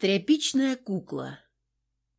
Тряпичная кукла.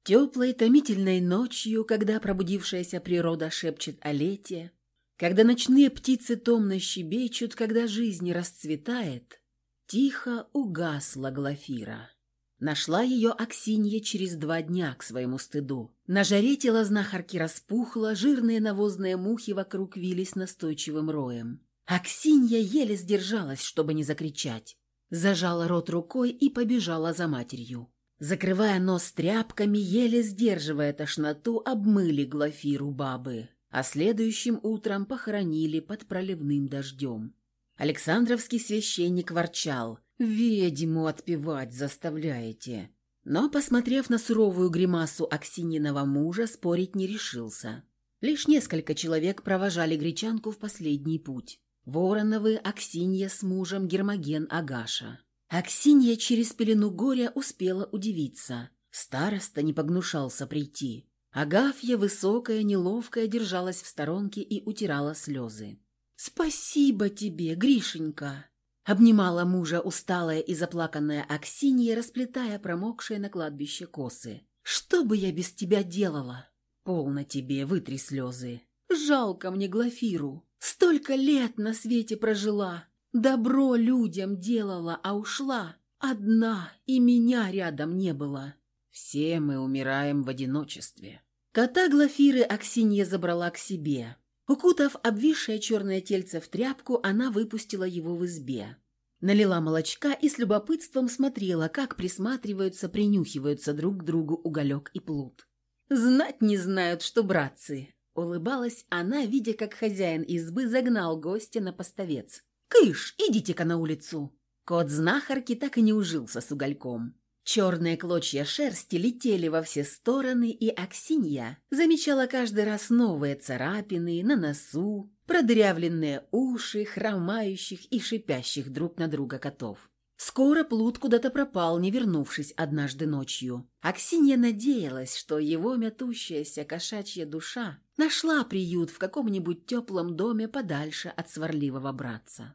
Теплой томительной ночью, когда пробудившаяся природа шепчет о лете, когда ночные птицы томно щебечут, когда жизнь расцветает, тихо угасла Глафира. Нашла ее Аксинья через два дня к своему стыду. На жаре тело знахарки распухло, жирные навозные мухи вокруг вились настойчивым роем. Аксинья еле сдержалась, чтобы не закричать зажала рот рукой и побежала за матерью. Закрывая нос тряпками, еле сдерживая тошноту, обмыли Глафиру бабы, а следующим утром похоронили под проливным дождем. Александровский священник ворчал «Ведьму отпевать заставляете». Но, посмотрев на суровую гримасу Аксининого мужа, спорить не решился. Лишь несколько человек провожали гречанку в последний путь. Вороновы, Аксинья с мужем, Гермоген, Агаша. Аксинья через пелену горя успела удивиться. Староста не погнушался прийти. Агафья, высокая, неловкая, держалась в сторонке и утирала слезы. «Спасибо тебе, Гришенька!» Обнимала мужа усталая и заплаканная Аксинья, расплетая промокшие на кладбище косы. «Что бы я без тебя делала?» «Полно тебе, вытри слезы!» «Жалко мне Глафиру!» Столько лет на свете прожила, добро людям делала, а ушла одна, и меня рядом не было. Все мы умираем в одиночестве. Кота Глафиры Аксинья забрала к себе. Укутав обвисшее черное тельце в тряпку, она выпустила его в избе. Налила молочка и с любопытством смотрела, как присматриваются, принюхиваются друг к другу уголек и плут. «Знать не знают, что братцы», Улыбалась она, видя, как хозяин избы загнал гостя на поставец. «Кыш, идите-ка на улицу!» Кот знахарки так и не ужился с угольком. Черные клочья шерсти летели во все стороны, и Аксинья замечала каждый раз новые царапины на носу, продырявленные уши, хромающих и шипящих друг на друга котов. Скоро Плут куда-то пропал, не вернувшись однажды ночью. Аксинья надеялась, что его мятущаяся кошачья душа нашла приют в каком-нибудь теплом доме подальше от сварливого братца.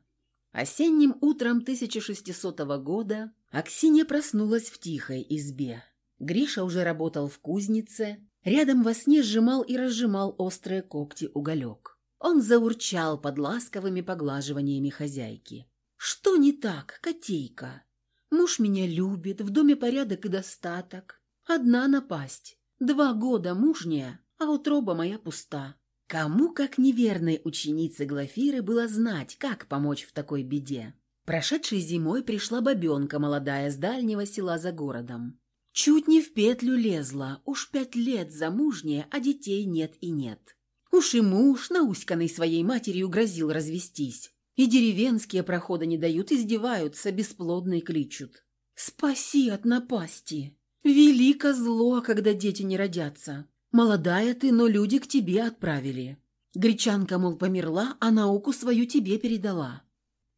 Осенним утром 1600 года Аксинья проснулась в тихой избе. Гриша уже работал в кузнице, рядом во сне сжимал и разжимал острые когти уголек. Он заурчал под ласковыми поглаживаниями хозяйки. Что не так, котейка? Муж меня любит, в доме порядок и достаток. Одна напасть. Два года мужняя, а утроба моя пуста. Кому, как неверной ученице Глафиры, было знать, как помочь в такой беде? Прошедшей зимой пришла бабенка молодая с дальнего села за городом. Чуть не в петлю лезла, уж пять лет замужняя, а детей нет и нет. Уж и муж, науськанный своей матерью, грозил развестись. И деревенские прохода не дают, издеваются, бесплодно и кличут. «Спаси от напасти! Велико зло, когда дети не родятся. Молодая ты, но люди к тебе отправили. Гречанка, мол, померла, а науку свою тебе передала».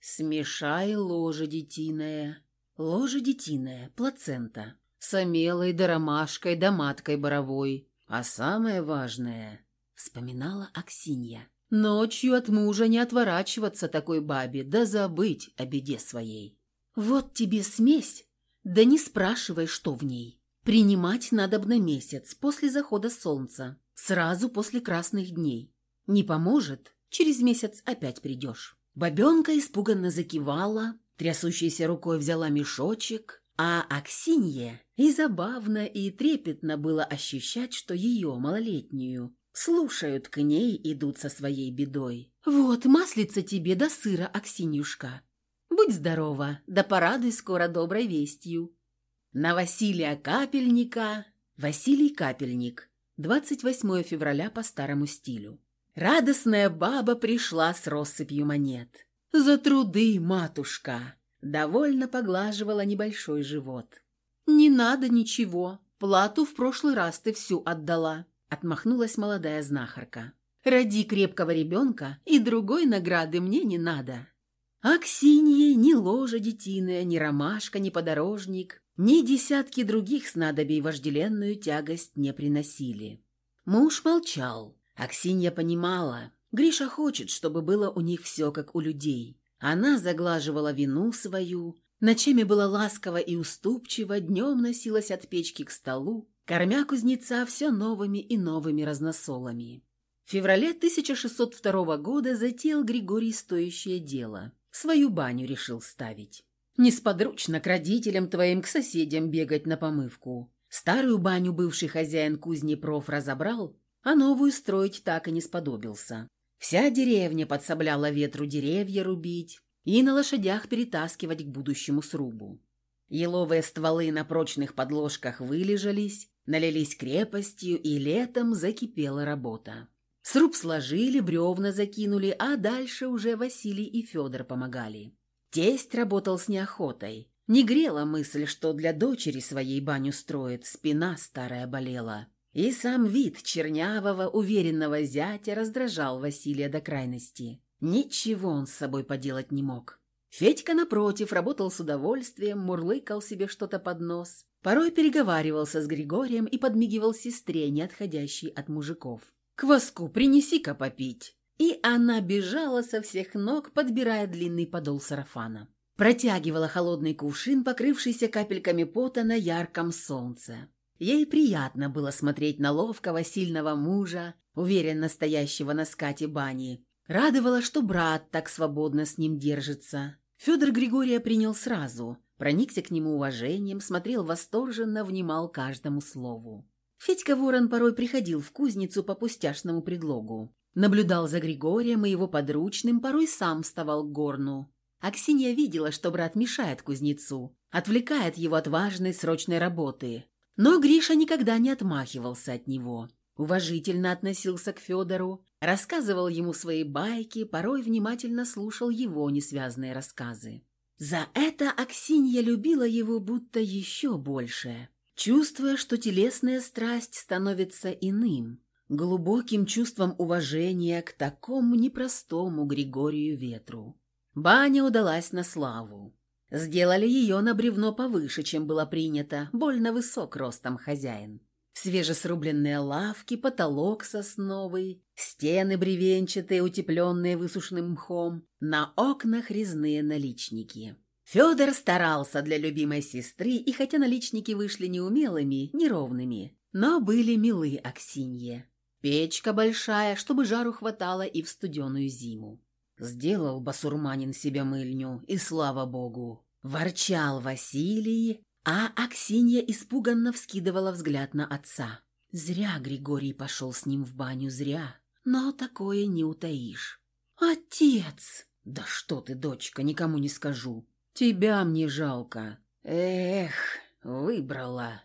«Смешай ложе детиное». Ложе детиное, плацента. С омелой да ромашкой да маткой боровой. А самое важное, вспоминала Аксинья, Ночью от мужа не отворачиваться такой бабе, да забыть о беде своей. Вот тебе смесь, да не спрашивай, что в ней. Принимать надо на месяц после захода солнца, сразу после красных дней. Не поможет, через месяц опять придешь. Бабенка испуганно закивала, трясущейся рукой взяла мешочек, а Аксинье и забавно, и трепетно было ощущать, что ее, малолетнюю, Слушают к ней, идут со своей бедой. Вот, маслица тебе до сыра, Аксинюшка. Будь здорова, да порадуй скоро доброй вестью. На Василия Капельника, Василий Капельник, 28 февраля по старому стилю. Радостная баба пришла с россыпью монет. «За труды, матушка!» Довольно поглаживала небольшой живот. «Не надо ничего. Плату в прошлый раз ты всю отдала. Отмахнулась молодая знахарка. «Роди крепкого ребенка, и другой награды мне не надо». А Ксинье ни ложа детиная, ни ромашка, ни подорожник, ни десятки других снадобий вожделенную тягость не приносили. Муж молчал. Аксинья понимала, Гриша хочет, чтобы было у них все как у людей. Она заглаживала вину свою, Ночами была ласкова и уступчива, днем носилась от печки к столу, кормя кузнеца все новыми и новыми разносолами. В феврале 1602 года затеял Григорий стоящее дело. Свою баню решил ставить. Несподручно к родителям твоим, к соседям бегать на помывку. Старую баню бывший хозяин кузни проф разобрал, а новую строить так и не сподобился. Вся деревня подсобляла ветру деревья рубить и на лошадях перетаскивать к будущему срубу. Еловые стволы на прочных подложках вылежались, налились крепостью, и летом закипела работа. Сруб сложили, бревна закинули, а дальше уже Василий и Федор помогали. Тесть работал с неохотой. Не грела мысль, что для дочери своей баню строит, спина старая болела. И сам вид чернявого, уверенного зятя раздражал Василия до крайности. Ничего он с собой поделать не мог. Федька, напротив, работал с удовольствием, мурлыкал себе что-то под нос. Порой переговаривался с Григорием и подмигивал сестре, не отходящей от мужиков. «Кваску принеси-ка попить!» И она бежала со всех ног, подбирая длинный подол сарафана. Протягивала холодный кувшин, покрывшийся капельками пота на ярком солнце. Ей приятно было смотреть на ловкого, сильного мужа, уверенно стоящего на скате бани. Радовало, что брат так свободно с ним держится. Федор Григория принял сразу, проникся к нему уважением, смотрел восторженно, внимал каждому слову. Федька Ворон порой приходил в кузницу по пустяшному предлогу. Наблюдал за Григорием и его подручным, порой сам вставал к горну. Аксинья видела, что брат мешает кузнецу, отвлекает его от важной срочной работы, но Гриша никогда не отмахивался от него. Уважительно относился к Федору, рассказывал ему свои байки, порой внимательно слушал его несвязные рассказы. За это Аксинья любила его будто еще больше, чувствуя, что телесная страсть становится иным, глубоким чувством уважения к такому непростому Григорию Ветру. Баня удалась на славу. Сделали ее на бревно повыше, чем было принято, больно высок ростом хозяин. Свежесрубленные лавки, потолок сосновый, стены бревенчатые, утепленные высушенным мхом, на окнах резные наличники. Федор старался для любимой сестры, и хотя наличники вышли неумелыми, неровными, но были милы Аксинье. Печка большая, чтобы жару хватало и в студеную зиму. Сделал басурманин себе мыльню, и слава богу. Ворчал Василий, а Аксинья испуганно вскидывала взгляд на отца. Зря Григорий пошел с ним в баню, зря. Но такое не утаишь. «Отец!» «Да что ты, дочка, никому не скажу. Тебя мне жалко. Эх, выбрала».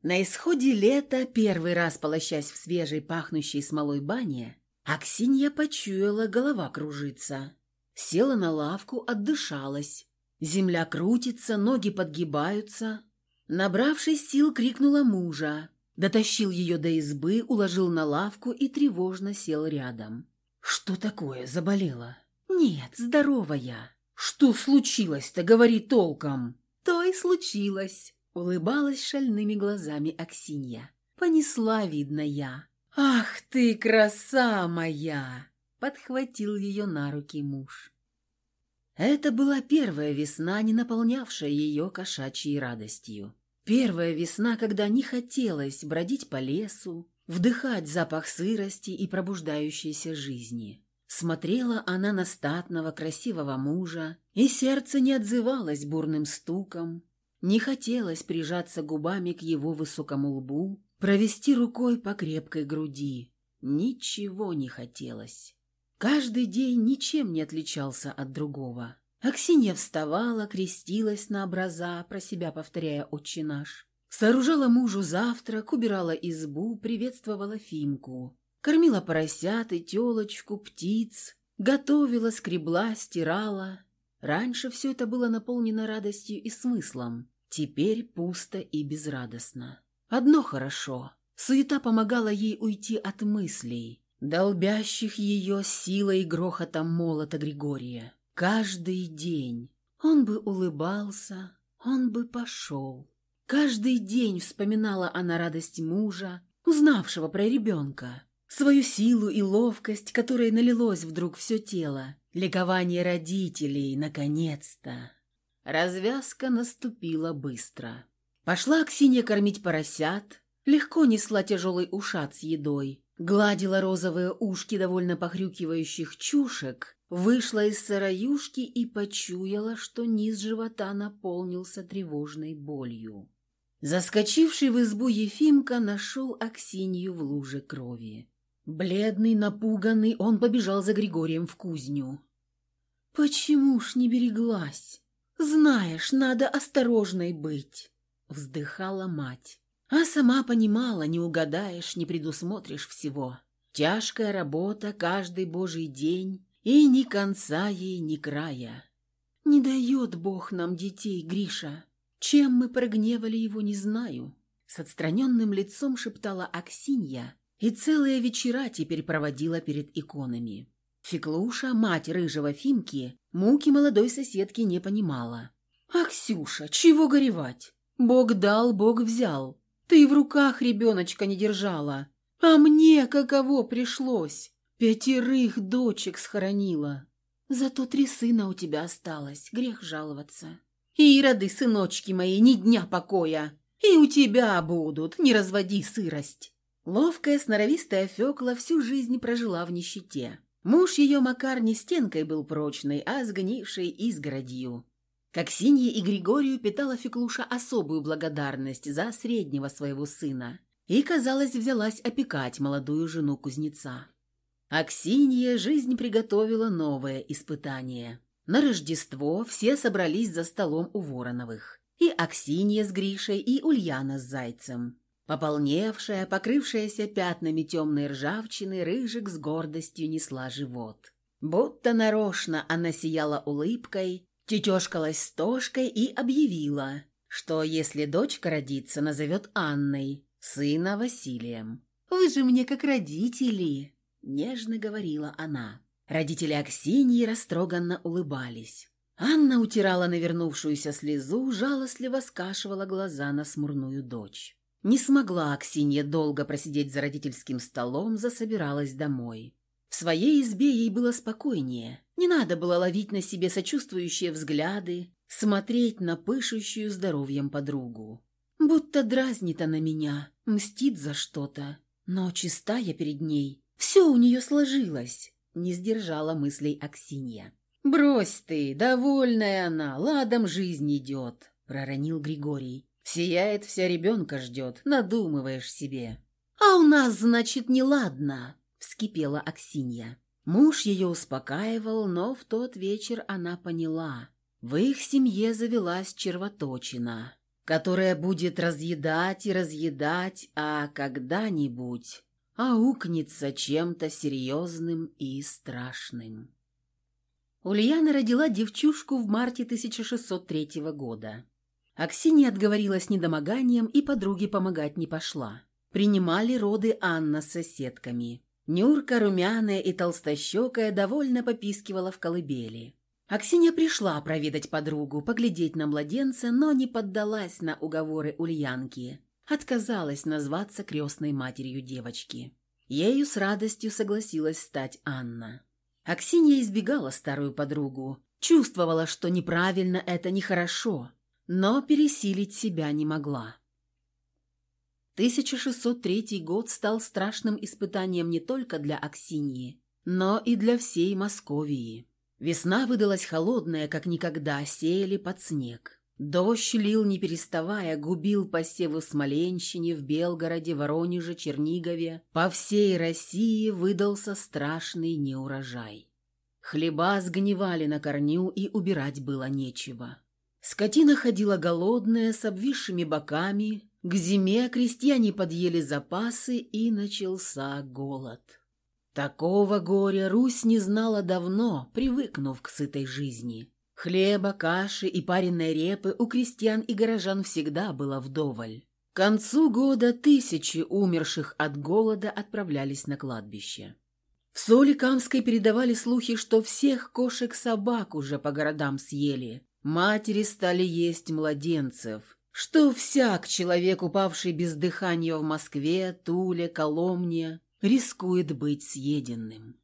На исходе лета, первый раз полощась в свежей, пахнущей смолой бане, Аксинья почуяла, голова кружится. Села на лавку, отдышалась. Земля крутится, ноги подгибаются. Набравшись сил, крикнула мужа. Дотащил ее до избы, уложил на лавку и тревожно сел рядом. «Что такое? Заболела?» «Нет, здоровая». «Что случилось-то? Говори толком». «То и случилось», — улыбалась шальными глазами Аксинья. «Понесла, видно, я. «Ах ты, краса моя!» — подхватил ее на руки муж. Это была первая весна, не наполнявшая ее кошачьей радостью. Первая весна, когда не хотелось бродить по лесу, вдыхать запах сырости и пробуждающейся жизни. Смотрела она на статного, красивого мужа, и сердце не отзывалось бурным стуком, не хотелось прижаться губами к его высокому лбу, провести рукой по крепкой груди. Ничего не хотелось. Каждый день ничем не отличался от другого. Аксинья вставала, крестилась на образа, про себя повторяя «Отче наш». Сооружала мужу завтрак, убирала избу, приветствовала Фимку. Кормила поросят и телочку, птиц, готовила, скребла, стирала. Раньше все это было наполнено радостью и смыслом. Теперь пусто и безрадостно. Одно хорошо. Суета помогала ей уйти от мыслей, долбящих ее силой и грохотом молота Григория. Каждый день он бы улыбался, он бы пошел. Каждый день вспоминала она радость мужа, узнавшего про ребенка, свою силу и ловкость, которой налилось вдруг все тело, ликование родителей, наконец-то. Развязка наступила быстро. Пошла Аксинья кормить поросят, легко несла тяжелый ушат с едой, гладила розовые ушки довольно похрюкивающих чушек, вышла из сыроюшки и почуяла, что низ живота наполнился тревожной болью. Заскочивший в избу Ефимка нашел Аксинью в луже крови. Бледный, напуганный, он побежал за Григорием в кузню. «Почему ж не береглась? Знаешь, надо осторожной быть!» Вздыхала мать. А сама понимала, не угадаешь, не предусмотришь всего. Тяжкая работа каждый божий день, и ни конца ей, ни края. Не дает Бог нам детей, Гриша. Чем мы прогневали его, не знаю. С отстраненным лицом шептала Аксинья, и целые вечера теперь проводила перед иконами. Феклуша, мать рыжего Фимки, муки молодой соседки не понимала. «Аксюша, чего горевать? Бог дал, Бог взял. Ты в руках ребеночка не держала. А мне каково пришлось? Пятерых дочек схоронила. Зато три сына у тебя осталось, грех жаловаться. Ироды, сыночки мои, ни дня покоя. И у тебя будут, не разводи сырость. Ловкая, сноровистая Фёкла всю жизнь прожила в нищете. Муж ее Макар не стенкой был прочной, а сгнившей изгородью. Как Синье и Григорию питала Феклуша особую благодарность за среднего своего сына и, казалось, взялась опекать молодую жену кузнеца. Аксинье жизнь приготовила новое испытание. На Рождество все собрались за столом у Вороновых. И Аксинья с Гришей, и Ульяна с Зайцем. Пополневшая, покрывшаяся пятнами темной ржавчины, Рыжик с гордостью несла живот. Будто нарочно она сияла улыбкой Тетешкалась с Тошкой и объявила, что если дочка родится, назовет Анной, сына Василием. «Вы же мне как родители!» – нежно говорила она. Родители Аксиньи растроганно улыбались. Анна утирала навернувшуюся слезу, жалостливо скашивала глаза на смурную дочь. Не смогла Аксинья долго просидеть за родительским столом, засобиралась домой. В своей избе ей было спокойнее. Не надо было ловить на себе сочувствующие взгляды, смотреть на пышущую здоровьем подругу. Будто дразнит она меня, мстит за что-то. Но чистая перед ней. Все у нее сложилось, не сдержала мыслей Аксинья. «Брось ты, довольная она, ладом жизнь идет», — проронил Григорий. «Сияет вся ребенка ждет, надумываешь себе». «А у нас, значит, не ладно», — вскипела Аксинья. Муж ее успокаивал, но в тот вечер она поняла. В их семье завелась червоточина, которая будет разъедать и разъедать, а когда-нибудь аукнется чем-то серьезным и страшным. Ульяна родила девчушку в марте 1603 года. Аксинья отговорилась недомоганием и подруге помогать не пошла. Принимали роды Анна с соседками. Нюрка, румяная и толстощекая, довольно попискивала в колыбели. Аксинья пришла проведать подругу, поглядеть на младенца, но не поддалась на уговоры Ульянки. Отказалась назваться крестной матерью девочки. Ею с радостью согласилась стать Анна. Аксинья избегала старую подругу, чувствовала, что неправильно это нехорошо, но пересилить себя не могла. 1603 год стал страшным испытанием не только для Аксиньи, но и для всей Московии. Весна выдалась холодная, как никогда, сеяли под снег. Дождь лил не переставая, губил посевы в Смоленщине, в Белгороде, Воронеже, Чернигове. По всей России выдался страшный неурожай. Хлеба сгнивали на корню, и убирать было нечего. Скотина ходила голодная, с обвисшими боками, к зиме крестьяне подъели запасы, и начался голод. Такого горя Русь не знала давно, привыкнув к сытой жизни. Хлеба, каши и пареной репы у крестьян и горожан всегда было вдоволь. К концу года тысячи умерших от голода отправлялись на кладбище. В Соликамской передавали слухи, что всех кошек-собак уже по городам съели. Матери стали есть младенцев – что всяк человек, упавший без дыхания в Москве, Туле, Коломне, рискует быть съеденным.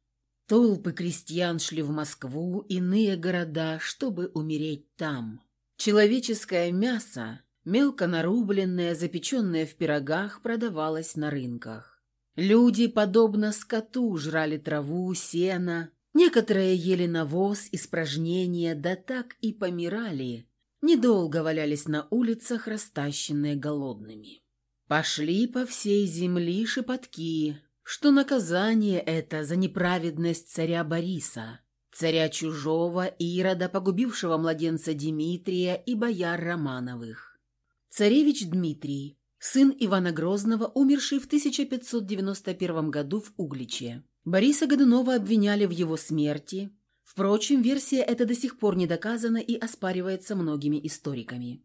Толпы крестьян шли в Москву, иные города, чтобы умереть там. Человеческое мясо, мелко нарубленное, запеченное в пирогах, продавалось на рынках. Люди, подобно скоту, жрали траву, сено, некоторые ели навоз, испражнения, да так и помирали, недолго валялись на улицах, растащенные голодными. Пошли по всей земли шепотки, что наказание это за неправедность царя Бориса, царя чужого Ирода, погубившего младенца Дмитрия и бояр Романовых. Царевич Дмитрий, сын Ивана Грозного, умерший в 1591 году в Угличе. Бориса Годунова обвиняли в его смерти. Впрочем, версия эта до сих пор не доказана и оспаривается многими историками.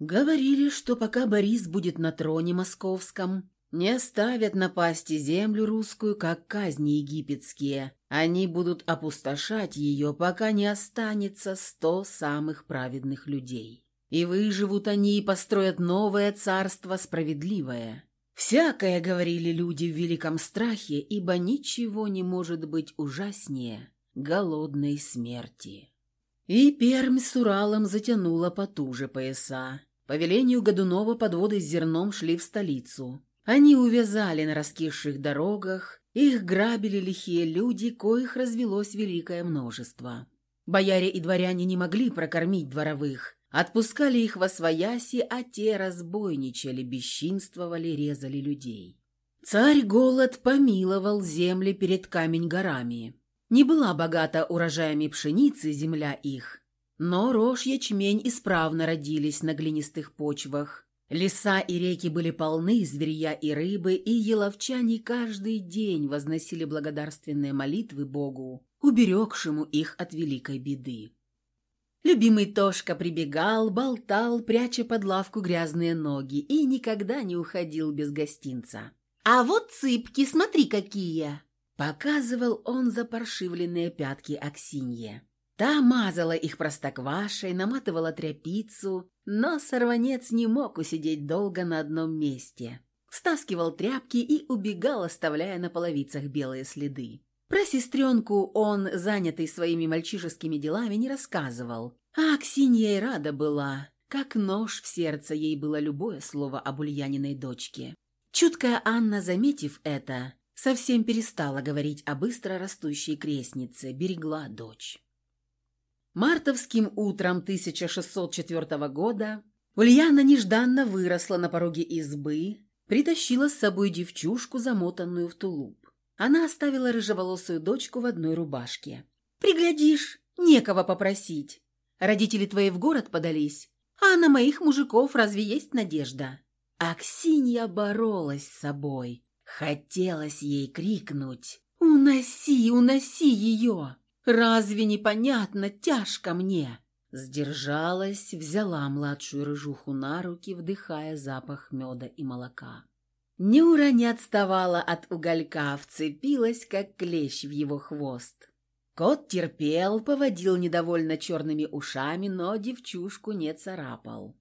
Говорили, что пока Борис будет на троне московском, не оставят напасти землю русскую, как казни египетские. Они будут опустошать ее, пока не останется сто самых праведных людей. И выживут они и построят новое царство справедливое. Всякое, говорили люди в великом страхе, ибо ничего не может быть ужаснее голодной смерти. И Пермь с Уралом затянула потуже пояса. По велению Годунова подводы с зерном шли в столицу. Они увязали на раскисших дорогах, их грабили лихие люди, коих развелось великое множество. Бояре и дворяне не могли прокормить дворовых, отпускали их во свояси, а те разбойничали, бесчинствовали, резали людей. Царь голод помиловал земли перед камень-горами. Не была богата урожаями пшеницы земля их, но рожь ячмень исправно родились на глинистых почвах, Леса и реки были полны зверья и рыбы, и еловчане каждый день возносили благодарственные молитвы Богу, уберегшему их от великой беды. Любимый Тошка прибегал, болтал, пряча под лавку грязные ноги, и никогда не уходил без гостинца. «А вот цыпки, смотри какие!» Показывал он запаршивленные пятки Аксинье. Та мазала их простоквашей, наматывала тряпицу, но сорванец не мог усидеть долго на одном месте. Стаскивал тряпки и убегал, оставляя на половицах белые следы. Про сестренку он, занятый своими мальчишескими делами, не рассказывал. А Аксинья и рада была. Как нож в сердце ей было любое слово об Ульяниной дочке. Чуткая Анна, заметив это, совсем перестала говорить о быстро растущей крестнице, берегла дочь. Мартовским утром 1604 года Ульяна нежданно выросла на пороге избы, притащила с собой девчушку, замотанную в тулуп. Она оставила рыжеволосую дочку в одной рубашке. «Приглядишь, некого попросить. Родители твои в город подались, а на моих мужиков разве есть надежда?» Аксинья боролась с собой. Хотелось ей крикнуть «Уноси, уноси ее!» Разве непонятно, тяжко мне?» Сдержалась, взяла младшую рыжуху на руки, вдыхая запах меда и молока. Нюра не отставала от уголька, вцепилась, как клещ в его хвост. Кот терпел, поводил недовольно черными ушами, но девчушку не царапал.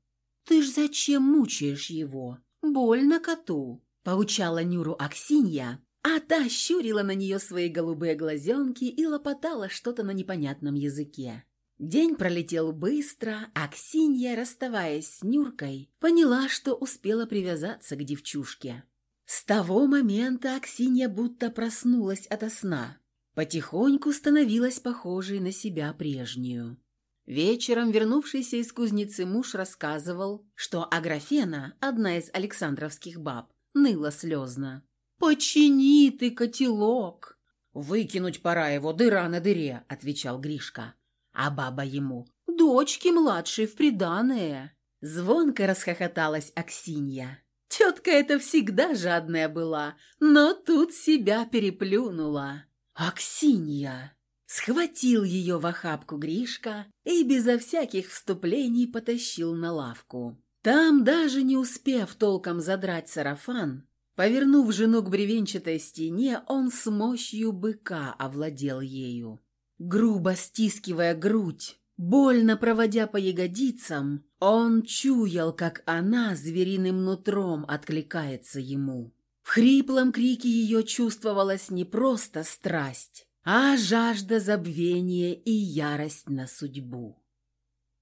«Ты ж зачем мучаешь его? Больно коту!» — поучала Нюру Аксинья, а та щурила на нее свои голубые глазенки и лопотала что-то на непонятном языке. День пролетел быстро, а Ксинья, расставаясь с Нюркой, поняла, что успела привязаться к девчушке. С того момента Аксинья будто проснулась ото сна. Потихоньку становилась похожей на себя прежнюю. Вечером вернувшийся из кузницы муж рассказывал, что Аграфена, одна из александровских баб, ныла слезно. «Почини ты котелок!» «Выкинуть пора его, дыра на дыре», — отвечал Гришка. А баба ему «Дочки младшей в приданое!» Звонко расхохоталась Аксинья. Тетка эта всегда жадная была, но тут себя переплюнула. «Аксинья!» Схватил ее в охапку Гришка и безо всяких вступлений потащил на лавку. Там, даже не успев толком задрать сарафан, Повернув жену к бревенчатой стене, он с мощью быка овладел ею. Грубо стискивая грудь, больно проводя по ягодицам, он чуял, как она звериным нутром откликается ему. В хриплом крике ее чувствовалась не просто страсть, а жажда забвения и ярость на судьбу.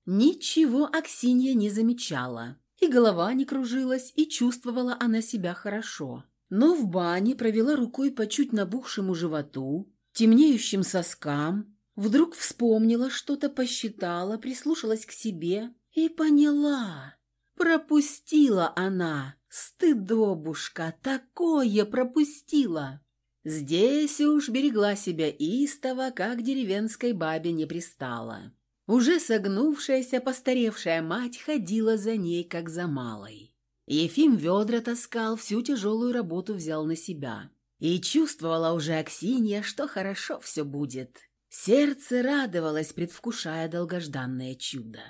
Ничего Аксинья не замечала. И голова не кружилась, и чувствовала она себя хорошо. Но в бане провела рукой по чуть набухшему животу, темнеющим соскам, вдруг вспомнила что-то, посчитала, прислушалась к себе и поняла. Пропустила она, стыдобушка, такое пропустила. Здесь уж берегла себя истово, как деревенской бабе не пристала. Уже согнувшаяся, постаревшая мать ходила за ней, как за малой. Ефим ведра таскал, всю тяжелую работу взял на себя. И чувствовала уже Аксинья, что хорошо все будет. Сердце радовалось, предвкушая долгожданное чудо.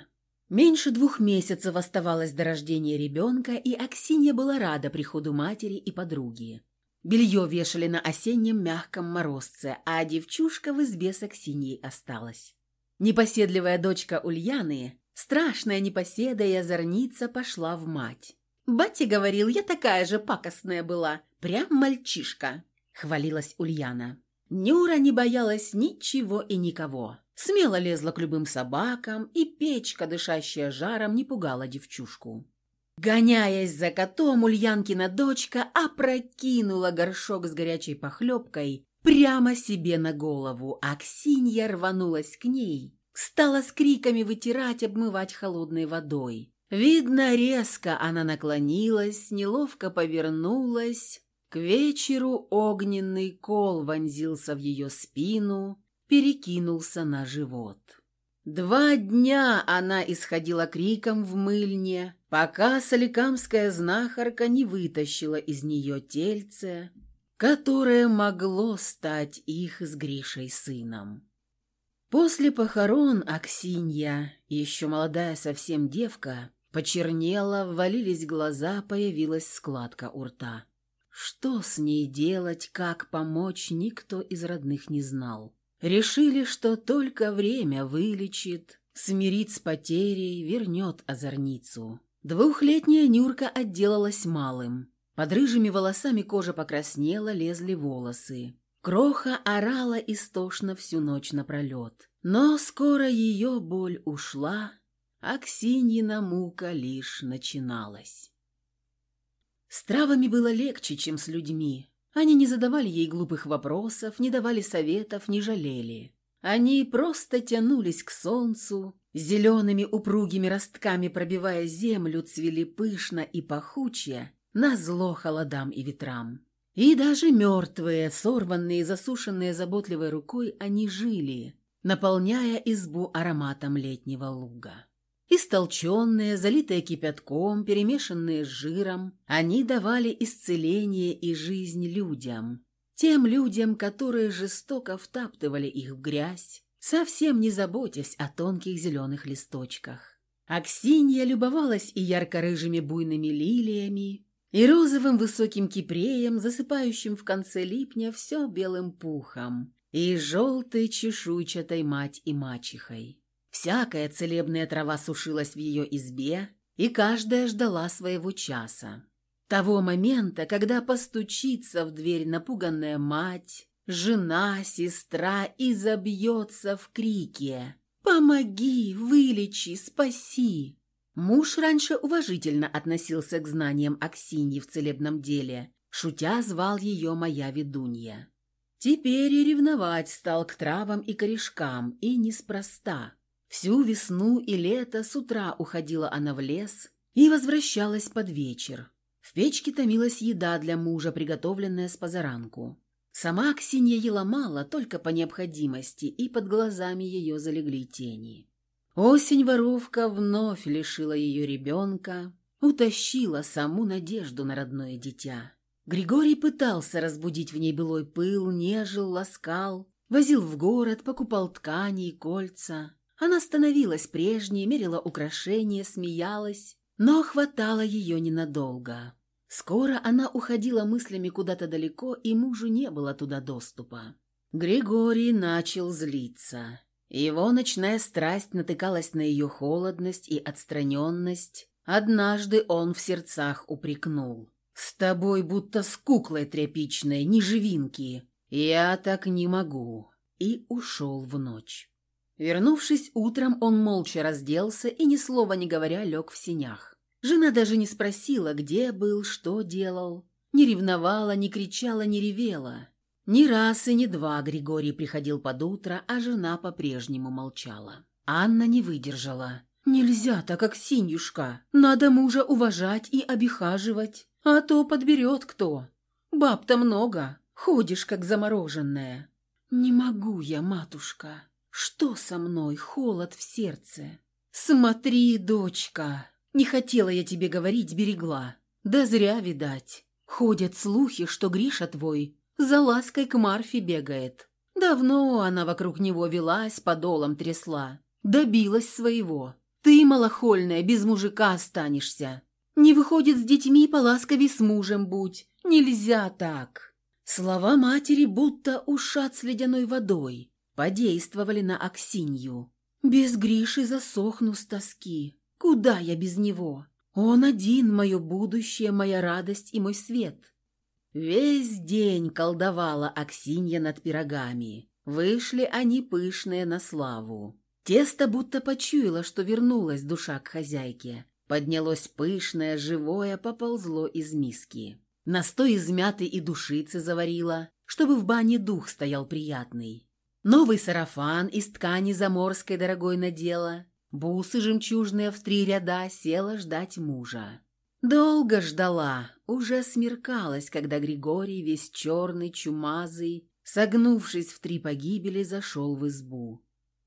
Меньше двух месяцев оставалось до рождения ребенка, и Аксинья была рада приходу матери и подруги. Белье вешали на осеннем мягком морозце, а девчушка в избе с Аксиньей осталась. Непоседливая дочка Ульяны, страшная непоседа и озорница, пошла в мать. «Батя говорил, я такая же пакостная была, прям мальчишка», — хвалилась Ульяна. Нюра не боялась ничего и никого. Смело лезла к любым собакам, и печка, дышащая жаром, не пугала девчушку. Гоняясь за котом, Ульянкина дочка опрокинула горшок с горячей похлебкой прямо себе на голову, а Ксинья рванулась к ней, стала с криками вытирать, обмывать холодной водой. Видно, резко она наклонилась, неловко повернулась. К вечеру огненный кол вонзился в ее спину, перекинулся на живот. Два дня она исходила криком в мыльне, пока соликамская знахарка не вытащила из нее тельце, которое могло стать их с Гришей сыном. После похорон Аксинья, еще молодая совсем девка, почернела, ввалились глаза, появилась складка у рта. Что с ней делать, как помочь, никто из родных не знал. Решили, что только время вылечит, смирит с потерей, вернет озорницу. Двухлетняя Нюрка отделалась малым. Под рыжими волосами кожа покраснела, лезли волосы. Кроха орала истошно всю ночь напролет. Но скоро ее боль ушла, а Ксиньина мука лишь начиналась. С травами было легче, чем с людьми. Они не задавали ей глупых вопросов, не давали советов, не жалели. Они просто тянулись к солнцу, зелеными упругими ростками пробивая землю, цвели пышно и пахуче, на зло холодам и ветрам. И даже мертвые, сорванные, засушенные заботливой рукой, они жили, наполняя избу ароматом летнего луга. Истолченные, залитые кипятком, перемешанные с жиром, они давали исцеление и жизнь людям, тем людям, которые жестоко втаптывали их в грязь, совсем не заботясь о тонких зеленых листочках. Аксинья любовалась и ярко-рыжими буйными лилиями, и розовым высоким кипреем, засыпающим в конце липня все белым пухом, и желтой чешуйчатой мать и мачехой. Всякая целебная трава сушилась в ее избе, и каждая ждала своего часа. Того момента, когда постучится в дверь напуганная мать, жена, сестра и забьется в крике «Помоги, вылечи, спаси!» Муж раньше уважительно относился к знаниям Аксиньи в целебном деле, шутя звал ее «моя ведунья». Теперь и ревновать стал к травам и корешкам, и неспроста. Всю весну и лето с утра уходила она в лес и возвращалась под вечер. В печке томилась еда для мужа, приготовленная с позаранку. Сама Ксинья ела мало, только по необходимости, и под глазами ее залегли тени. Осень-воровка вновь лишила ее ребенка, утащила саму надежду на родное дитя. Григорий пытался разбудить в ней былой пыл, нежил, ласкал, возил в город, покупал ткани и кольца. Она становилась прежней, мерила украшения, смеялась, но хватало ее ненадолго. Скоро она уходила мыслями куда-то далеко, и мужу не было туда доступа. Григорий начал злиться. Его ночная страсть натыкалась на ее холодность и отстраненность. Однажды он в сердцах упрекнул. «С тобой будто с куклой тряпичной, ни живинки. Я так не могу». И ушел в ночь. Вернувшись утром, он молча разделся и, ни слова не говоря, лег в синях. Жена даже не спросила, где был, что делал. Не ревновала, не кричала, не ревела. Ни раз и ни два Григорий приходил под утро, а жена по-прежнему молчала. Анна не выдержала. «Нельзя так, как Синюшка. Надо мужа уважать и обихаживать, а то подберет кто. Баб-то много, ходишь как замороженная». «Не могу я, матушка. Что со мной? Холод в сердце». «Смотри, дочка. Не хотела я тебе говорить, берегла. Да зря, видать. Ходят слухи, что Гриша твой за лаской к Марфе бегает. Давно она вокруг него велась, подолом трясла. Добилась своего. Ты, малохольная, без мужика останешься. Не выходит с детьми, поласковей с мужем будь. Нельзя так. Слова матери будто ушат с ледяной водой. Подействовали на Аксинью. Без Гриши засохну с тоски. Куда я без него? Он один, мое будущее, моя радость и мой свет. Весь день колдовала Аксинья над пирогами. Вышли они пышные на славу. Тесто будто почуяло, что вернулась душа к хозяйке. Поднялось пышное, живое, поползло из миски. Настой из мяты и душицы заварила, чтобы в бане дух стоял приятный. Новый сарафан из ткани заморской дорогой надела, бусы жемчужные в три ряда села ждать мужа. Долго ждала, уже смеркалось, когда Григорий, весь черный, чумазый, согнувшись в три погибели, зашел в избу.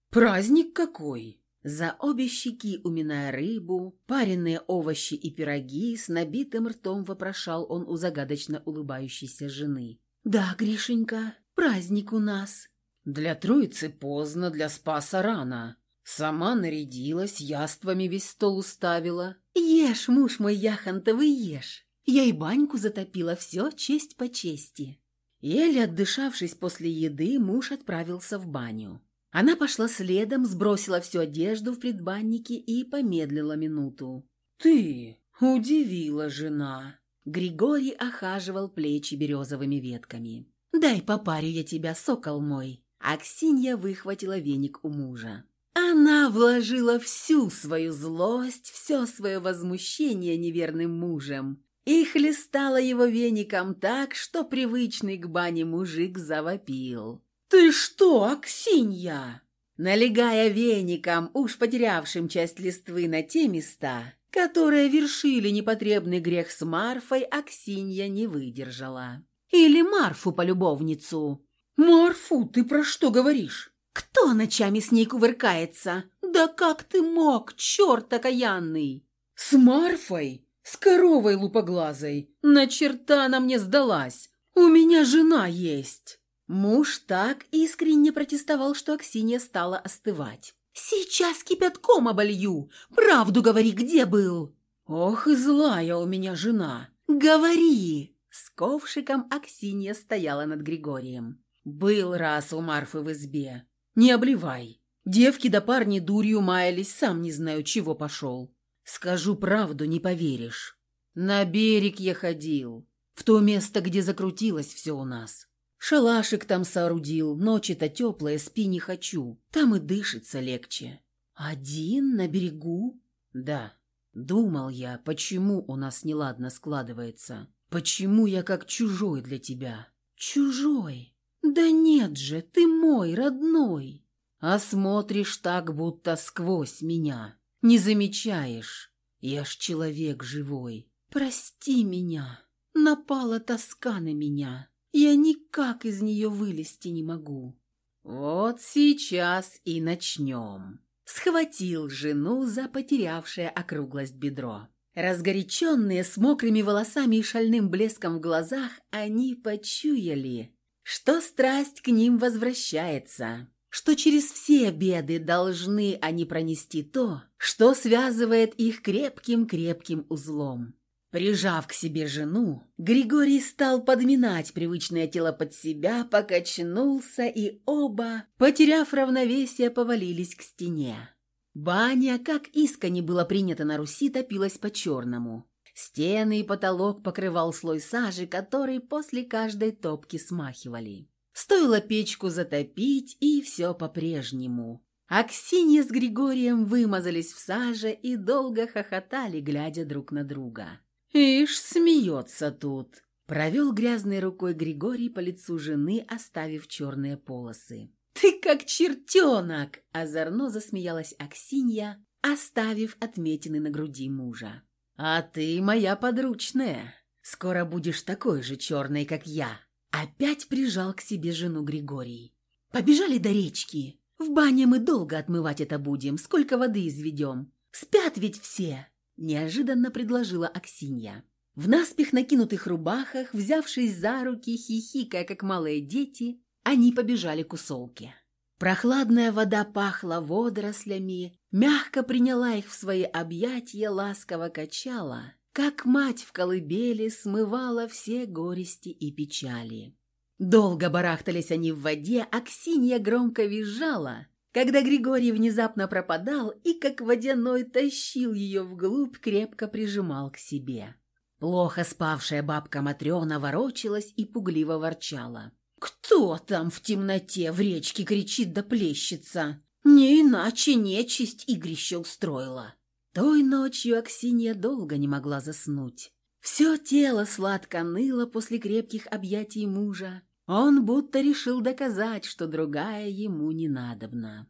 «Праздник какой!» За обе щеки, уминая рыбу, пареные овощи и пироги, с набитым ртом вопрошал он у загадочно улыбающейся жены. «Да, Гришенька, праздник у нас». «Для троицы поздно, для спаса рано. Сама нарядилась, яствами весь стол уставила. «Ешь, муж мой яхонтовый, ешь! Я и баньку затопила, все честь по чести». Еле отдышавшись после еды, муж отправился в баню. Она пошла следом, сбросила всю одежду в предбаннике и помедлила минуту. «Ты удивила жена!» Григорий охаживал плечи березовыми ветками. «Дай попарю я тебя, сокол мой!» Аксинья выхватила веник у мужа. Она вложила всю свою злость, все свое возмущение неверным мужем и хлестала его веником так, что привычный к бане мужик завопил. «Ты что, Аксинья?» Налегая веником, уж потерявшим часть листвы на те места, которые вершили непотребный грех с Марфой, Аксинья не выдержала. «Или Марфу полюбовницу?» «Марфу, ты про что говоришь?» Кто ночами с ней кувыркается? Да как ты мог, черт окаянный? С Марфой? С коровой лупоглазой? На черта она мне сдалась. У меня жена есть. Муж так искренне протестовал, что Аксинья стала остывать. «Сейчас кипятком оболью! Правду говори, где был?» «Ох и злая у меня жена!» «Говори!» С ковшиком Аксинья стояла над Григорием. «Был раз у Марфы в избе. Не обливай. Девки да парни дурью маялись, сам не знаю, чего пошел. Скажу правду, не поверишь. На берег я ходил, в то место, где закрутилось все у нас. Шалашик там соорудил, ночи-то теплые, спи не хочу. Там и дышится легче. Один на берегу? Да. Думал я, почему у нас неладно складывается. Почему я как чужой для тебя? Чужой? «Да нет же, ты мой, родной!» А смотришь так, будто сквозь меня. Не замечаешь. Я ж человек живой. Прости меня. Напала тоска на меня. Я никак из нее вылезти не могу. Вот сейчас и начнем. Схватил жену за потерявшее округлость бедро. Разгоряченные, с мокрыми волосами и шальным блеском в глазах, они почуяли, что страсть к ним возвращается, что через все беды должны они пронести то, что связывает их крепким-крепким узлом. Прижав к себе жену, Григорий стал подминать привычное тело под себя, покачнулся, и оба, потеряв равновесие, повалились к стене. Баня, как искони было принято на Руси, топилась по-черному. Стены и потолок покрывал слой сажи, который после каждой топки смахивали. Стоило печку затопить, и все по-прежнему. Аксинья с Григорием вымазались в саже и долго хохотали, глядя друг на друга. «Ишь, смеется тут!» Провел грязной рукой Григорий по лицу жены, оставив черные полосы. «Ты как чертенок!» – озорно засмеялась Аксинья, оставив отметины на груди мужа. «А ты моя подручная. Скоро будешь такой же черной, как я». Опять прижал к себе жену Григорий. «Побежали до речки. В бане мы долго отмывать это будем, сколько воды изведем. Спят ведь все!» Неожиданно предложила Аксинья. В наспех накинутых рубахах, взявшись за руки, хихикая, как малые дети, они побежали к усолке. Прохладная вода пахла водорослями, мягко приняла их в свои объятия, ласково качала, как мать в колыбели смывала все горести и печали. Долго барахтались они в воде, а Ксинья громко визжала, когда Григорий внезапно пропадал и, как водяной, тащил ее вглубь, крепко прижимал к себе. Плохо спавшая бабка Матрена ворочалась и пугливо ворчала. «Кто там в темноте в речке кричит да плещется? Не иначе нечисть игрище устроила». Той ночью Аксинья долго не могла заснуть. Все тело сладко ныло после крепких объятий мужа. Он будто решил доказать, что другая ему не надобна.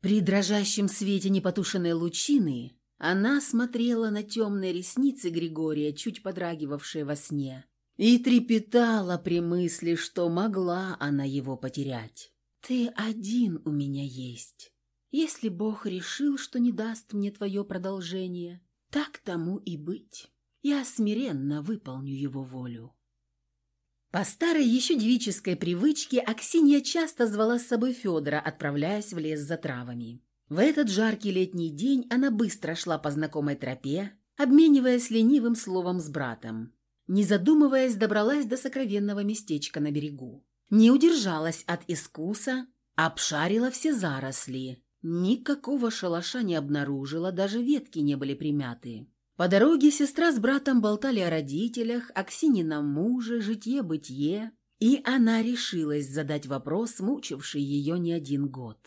При дрожащем свете непотушенной лучины она смотрела на темные ресницы Григория, чуть подрагивавшие во сне, и трепетала при мысли, что могла она его потерять. «Ты один у меня есть. Если Бог решил, что не даст мне твое продолжение, так тому и быть. Я смиренно выполню его волю». По старой еще девической привычке Аксинья часто звала с собой Федора, отправляясь в лес за травами. В этот жаркий летний день она быстро шла по знакомой тропе, обмениваясь ленивым словом с братом. Не задумываясь, добралась до сокровенного местечка на берегу. Не удержалась от искуса, обшарила все заросли. Никакого шалаша не обнаружила, даже ветки не были примяты. По дороге сестра с братом болтали о родителях, о Ксинином муже, житье-бытие, и она решилась задать вопрос, мучивший ее не один год.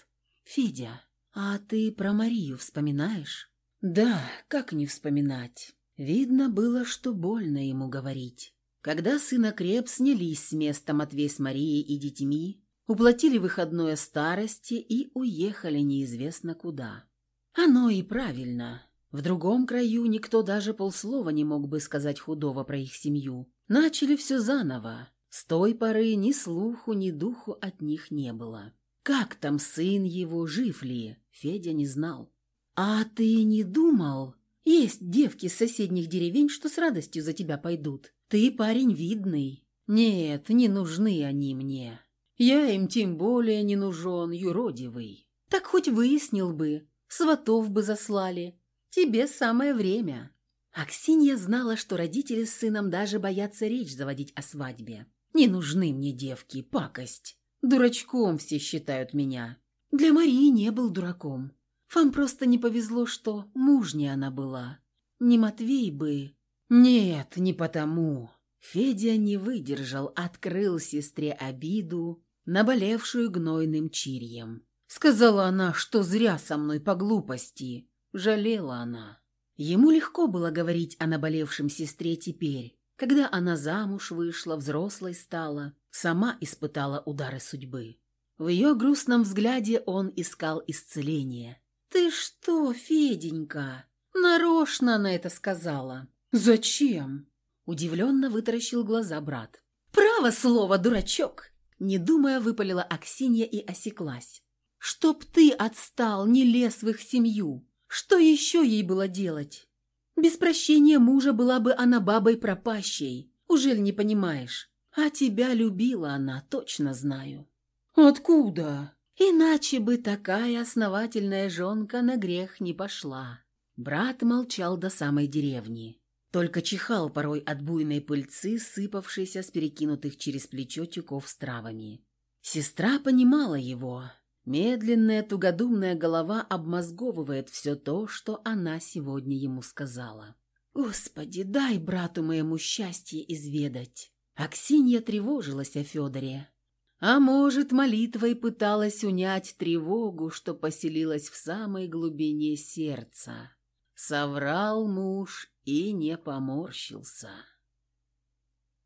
«Федя, а ты про Марию вспоминаешь?» «Да, как не вспоминать?» Видно было, что больно ему говорить. Когда сын окреп, снялись с места Матвей с Марией и детьми, уплатили выходное старости и уехали неизвестно куда. Оно и правильно. В другом краю никто даже полслова не мог бы сказать худого про их семью. Начали все заново. С той поры ни слуху, ни духу от них не было. Как там сын его, жив ли, Федя не знал. «А ты не думал?» Есть девки с соседних деревень, что с радостью за тебя пойдут. Ты парень видный. Нет, не нужны они мне. Я им тем более не нужен, юродивый. Так хоть выяснил бы, сватов бы заслали. Тебе самое время». Аксинья знала, что родители с сыном даже боятся речь заводить о свадьбе. «Не нужны мне девки, пакость. Дурачком все считают меня». Для Марии не был дураком. Вам просто не повезло, что мужней она была. Не Матвей бы... Нет, не потому. Федя не выдержал, открыл сестре обиду, наболевшую гнойным чирьем. Сказала она, что зря со мной по глупости. Жалела она. Ему легко было говорить о наболевшем сестре теперь, когда она замуж вышла, взрослой стала, сама испытала удары судьбы. В ее грустном взгляде он искал исцеление. «Ты что, Феденька?» «Нарочно она это сказала». «Зачем?» Удивленно вытаращил глаза брат. «Право слово, дурачок!» Не думая, выпалила Аксинья и осеклась. «Чтоб ты отстал, не лез в их семью! Что еще ей было делать? Без прощения мужа была бы она бабой пропащей. Ужель не понимаешь? А тебя любила она, точно знаю». «Откуда?» Иначе бы такая основательная жонка на грех не пошла. Брат молчал до самой деревни. Только чихал порой от буйной пыльцы, сыпавшейся с перекинутых через плечо тюков с травами. Сестра понимала его. Медленная тугодумная голова обмозговывает все то, что она сегодня ему сказала. «Господи, дай брату моему счастье изведать!» Аксинья тревожилась о Федоре. А может, молитвой пыталась унять тревогу, что поселилась в самой глубине сердца. Соврал муж и не поморщился.